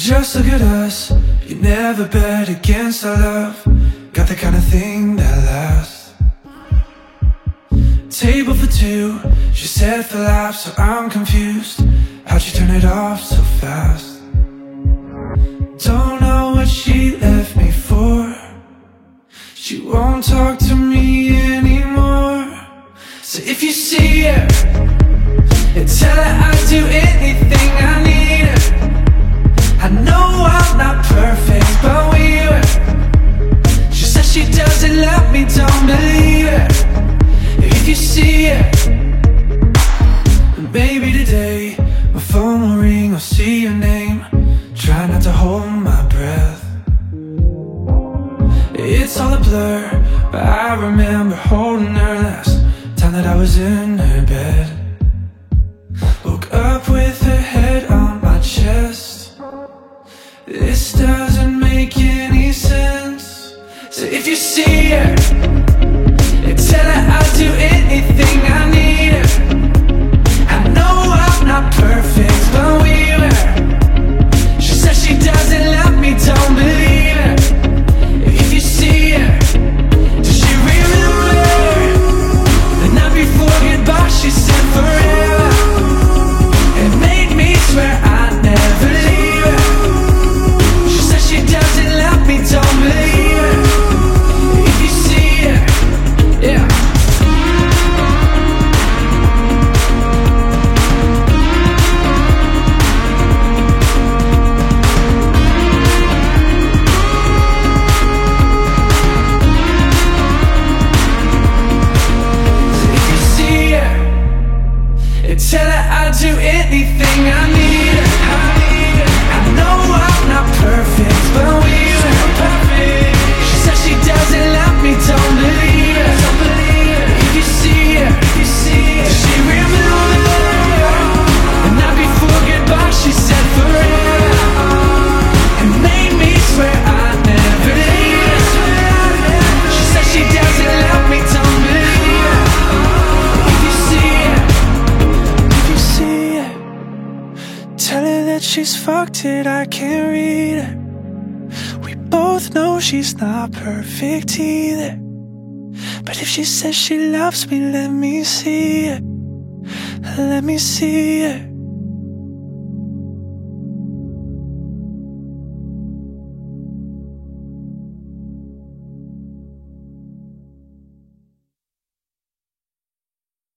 Just look at us, you never bet against our love. Got the kind of thing that lasts. Table for two, she said for life, so I'm confused. How'd she turn it off so fast? Don't know what she left me for. She won't talk to me anymore. So if you see her, see your name. Try not to hold my breath. It's all a blur, but I remember holding her last time that I was in her bed. Woke up with her head on my chest. This doesn't make any sense. So if you see her, she's fucked it, I can't read her. We both know she's not perfect either. But if she says she loves me, let me see it. Let me see it.